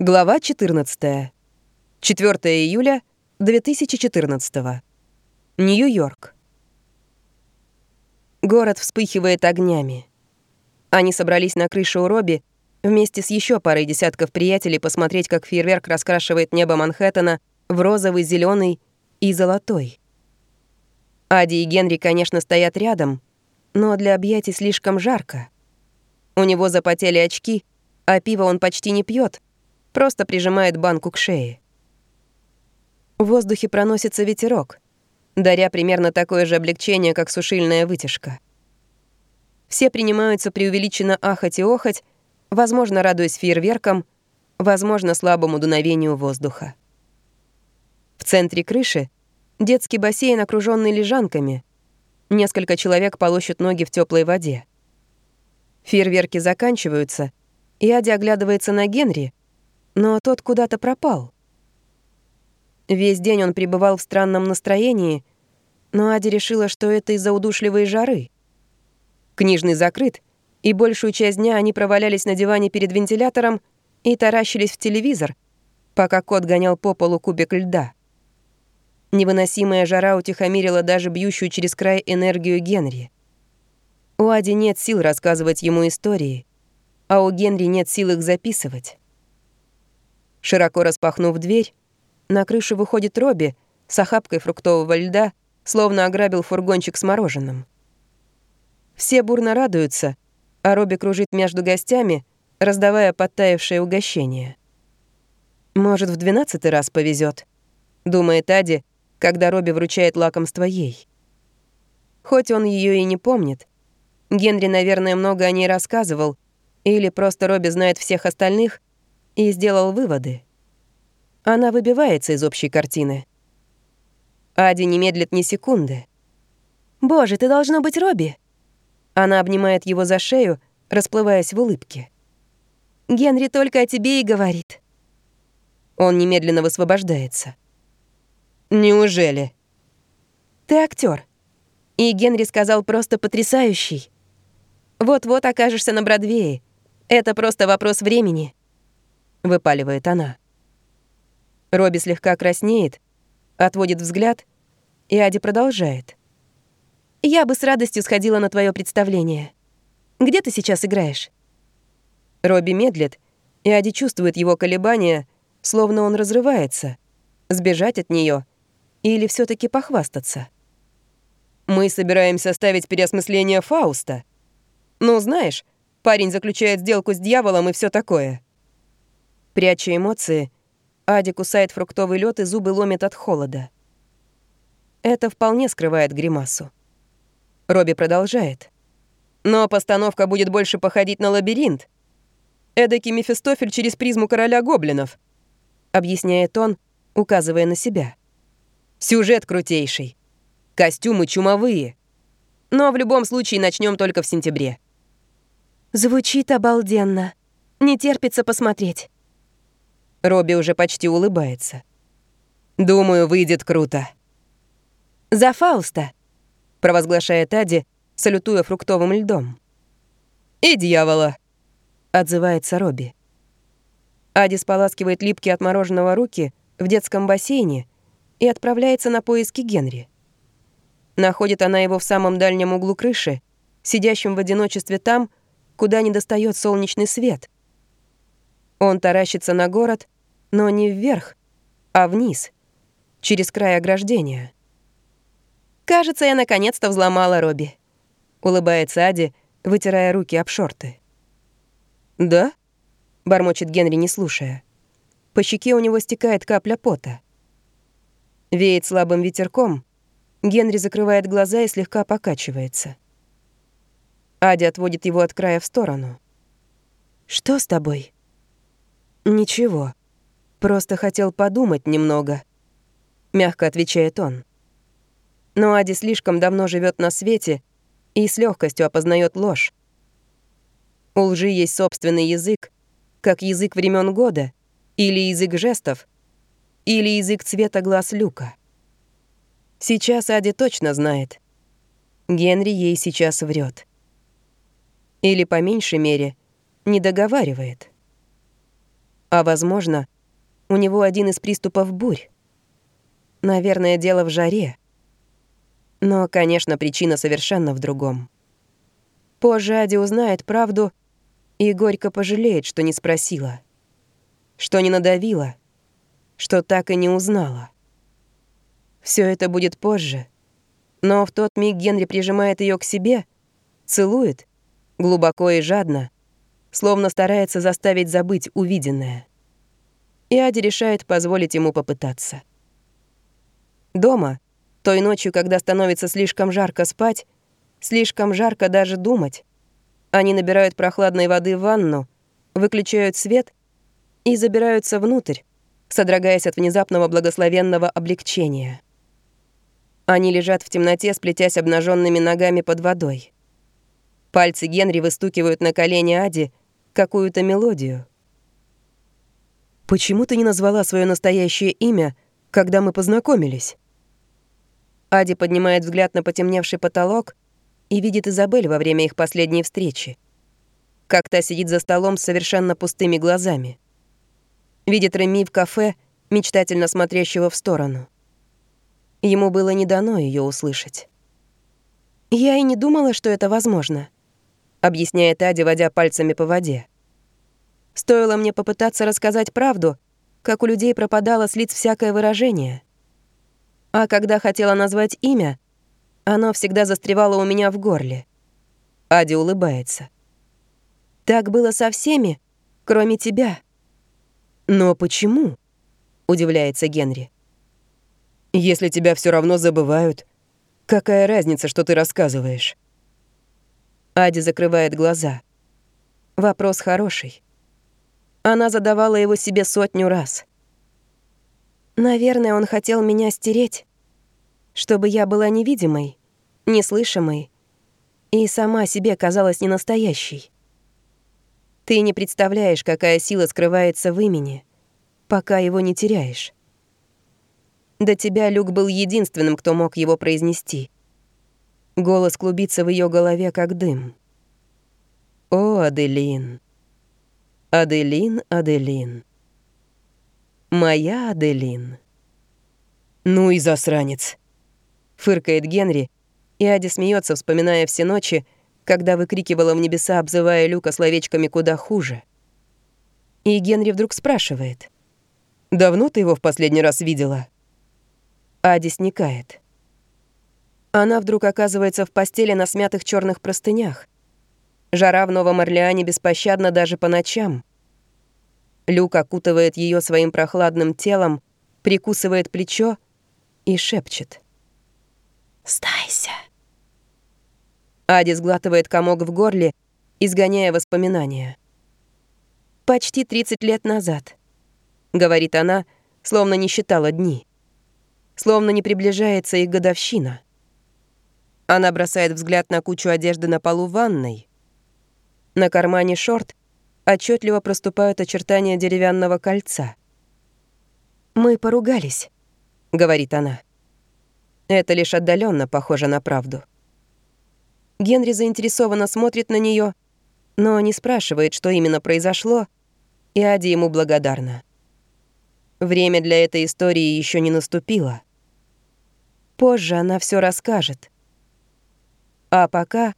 Глава 14. 4 июля 2014. Нью-Йорк. Город вспыхивает огнями. Они собрались на крыше у Робби вместе с еще парой десятков приятелей посмотреть, как фейерверк раскрашивает небо Манхэттена в розовый, зеленый и золотой. Ади и Генри, конечно, стоят рядом, но для объятий слишком жарко. У него запотели очки, а пиво он почти не пьет, просто прижимает банку к шее. В воздухе проносится ветерок, даря примерно такое же облегчение, как сушильная вытяжка. Все принимаются преувеличенно ахать и охать, возможно, радуясь фейерверкам, возможно, слабому дуновению воздуха. В центре крыши детский бассейн, окруженный лежанками. Несколько человек полощут ноги в теплой воде. Фейерверки заканчиваются, и Ади оглядывается на Генри — но тот куда-то пропал. Весь день он пребывал в странном настроении, но Ади решила, что это из-за удушливой жары. Книжный закрыт, и большую часть дня они провалялись на диване перед вентилятором и таращились в телевизор, пока кот гонял по полу кубик льда. Невыносимая жара утихомирила даже бьющую через край энергию Генри. У Ади нет сил рассказывать ему истории, а у Генри нет сил их записывать. Широко распахнув дверь, на крышу выходит Робби с охапкой фруктового льда, словно ограбил фургончик с мороженым. Все бурно радуются, а Робби кружит между гостями, раздавая подтаявшее угощение. «Может, в двенадцатый раз повезет, думает Ади, когда Робби вручает лакомство ей. Хоть он ее и не помнит, Генри, наверное, много о ней рассказывал, или просто Робби знает всех остальных, и сделал выводы. Она выбивается из общей картины. Ади не медлит ни секунды. «Боже, ты должно быть Робби!» Она обнимает его за шею, расплываясь в улыбке. «Генри только о тебе и говорит». Он немедленно высвобождается. «Неужели?» «Ты актер. И Генри сказал просто потрясающий. Вот-вот окажешься на Бродвее. Это просто вопрос времени» выпаливает она. Робби слегка краснеет, отводит взгляд, и Ади продолжает. «Я бы с радостью сходила на твое представление. Где ты сейчас играешь?» Робби медлит, и Ади чувствует его колебания, словно он разрывается. Сбежать от нее или все таки похвастаться. «Мы собираемся ставить переосмысление Фауста. Ну, знаешь, парень заключает сделку с дьяволом и все такое». Пряча эмоции, Ади кусает фруктовый лед и зубы ломит от холода. Это вполне скрывает гримасу. Робби продолжает. Но постановка будет больше походить на лабиринт. Эдакий Мефистофель через призму короля гоблинов, объясняет он, указывая на себя. Сюжет крутейший. Костюмы чумовые. Но в любом случае начнем только в сентябре. Звучит обалденно. Не терпится посмотреть. Робби уже почти улыбается. «Думаю, выйдет круто». «За Фауста», — провозглашает Ади, салютуя фруктовым льдом. «И дьявола», — отзывается Робби. Ади споласкивает липкие от мороженого руки в детском бассейне и отправляется на поиски Генри. Находит она его в самом дальнем углу крыши, сидящим в одиночестве там, куда не достает солнечный свет. Он таращится на город, но не вверх, а вниз, через край ограждения. «Кажется, я наконец-то взломала Робби», — улыбается Ади, вытирая руки об шорты. «Да?» — бормочет Генри, не слушая. По щеке у него стекает капля пота. Веет слабым ветерком. Генри закрывает глаза и слегка покачивается. Ади отводит его от края в сторону. «Что с тобой?» «Ничего», Просто хотел подумать немного», — мягко отвечает он. Но Ади слишком давно живет на свете и с легкостью опознает ложь. У лжи есть собственный язык, как язык времен года, или язык жестов, или язык цвета глаз Люка. Сейчас Ади точно знает. Генри ей сейчас врет. Или, по меньшей мере, не договаривает. А возможно, у него один из приступов бурь. Наверное, дело в жаре. Но, конечно, причина совершенно в другом. Позже Ади узнает правду и горько пожалеет, что не спросила, что не надавила, что так и не узнала. Все это будет позже, но в тот миг Генри прижимает ее к себе, целует, глубоко и жадно, словно старается заставить забыть увиденное. И Ади решает позволить ему попытаться. Дома, той ночью, когда становится слишком жарко спать, слишком жарко даже думать, они набирают прохладной воды в ванну, выключают свет и забираются внутрь, содрогаясь от внезапного благословенного облегчения. Они лежат в темноте, сплетясь обнаженными ногами под водой. Пальцы Генри выстукивают на колени Ади какую-то мелодию. «Почему ты не назвала свое настоящее имя, когда мы познакомились?» Ади поднимает взгляд на потемневший потолок и видит Изабель во время их последней встречи. Как та сидит за столом с совершенно пустыми глазами. Видит Реми в кафе, мечтательно смотрящего в сторону. Ему было не дано ее услышать. «Я и не думала, что это возможно», — объясняет Ади, водя пальцами по воде. «Стоило мне попытаться рассказать правду, как у людей пропадало с лиц всякое выражение. А когда хотела назвать имя, оно всегда застревало у меня в горле. Ади улыбается. Так было со всеми, кроме тебя. Но почему? Удивляется Генри. Если тебя все равно забывают, какая разница, что ты рассказываешь? Ади закрывает глаза. Вопрос хороший. Она задавала его себе сотню раз. Наверное, он хотел меня стереть, чтобы я была невидимой, неслышимой и сама себе казалась ненастоящей. Ты не представляешь, какая сила скрывается в имени, пока его не теряешь. До тебя Люк был единственным, кто мог его произнести. Голос клубится в ее голове, как дым. О, Аделин. Аделин, Аделин. Моя Аделин. Ну и засранец. Фыркает Генри, и Ади смеется, вспоминая все ночи, когда выкрикивала в небеса, обзывая Люка словечками куда хуже. И Генри вдруг спрашивает. «Давно ты его в последний раз видела?» Ади сникает. Она вдруг оказывается в постели на смятых черных простынях. Жара в Новом Орлеане беспощадна даже по ночам. Люк окутывает ее своим прохладным телом, прикусывает плечо и шепчет. «Сдайся». Ади сглатывает комок в горле, изгоняя воспоминания. «Почти 30 лет назад», — говорит она, словно не считала дни. Словно не приближается их годовщина. Она бросает взгляд на кучу одежды на полу ванной. На кармане шорт отчетливо проступают очертания деревянного кольца. «Мы поругались», — говорит она. Это лишь отдаленно похоже на правду. Генри заинтересованно смотрит на нее, но не спрашивает, что именно произошло, и Ади ему благодарна. Время для этой истории еще не наступило. Позже она все расскажет. А пока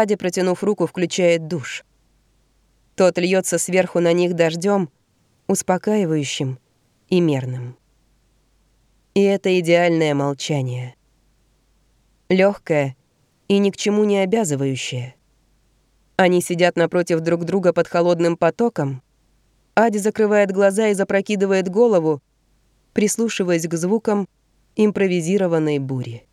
Ади, протянув руку, включает душ. Тот льется сверху на них дождем, успокаивающим и мерным. И это идеальное молчание. легкое и ни к чему не обязывающее. Они сидят напротив друг друга под холодным потоком. Ади закрывает глаза и запрокидывает голову, прислушиваясь к звукам импровизированной бури.